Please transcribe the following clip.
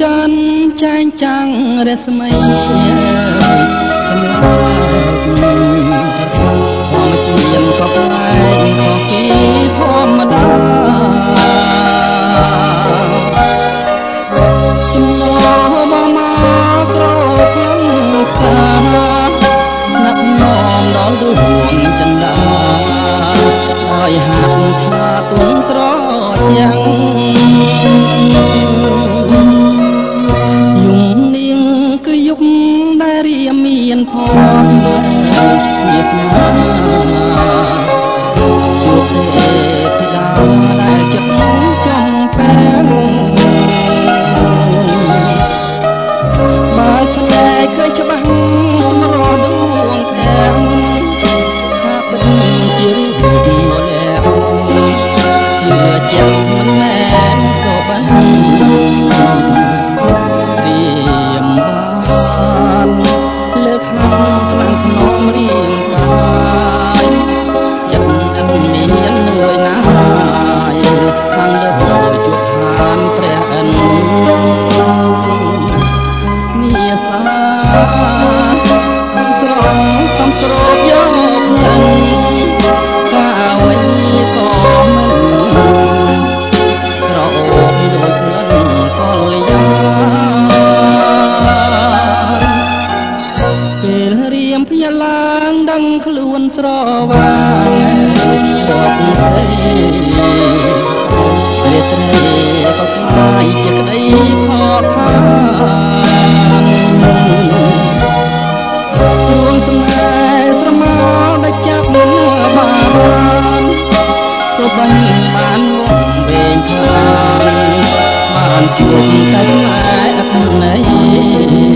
ច័ន្ទចែងចាំងរស្មីចម្លា យហាត់ខ្លាទុំត្រជាងមានផងវាស្មា ខ្លួនស្រវាងរាប់ស្រីរាត្រីក៏ខ្លាយជាក្តីខកខានរួងស្នេហ៍ស្រមោលដែលចាប់មិនបានសុបិនបានវងវែងខ្លានបានជួបតែស្នេហ៍អត់ន័យ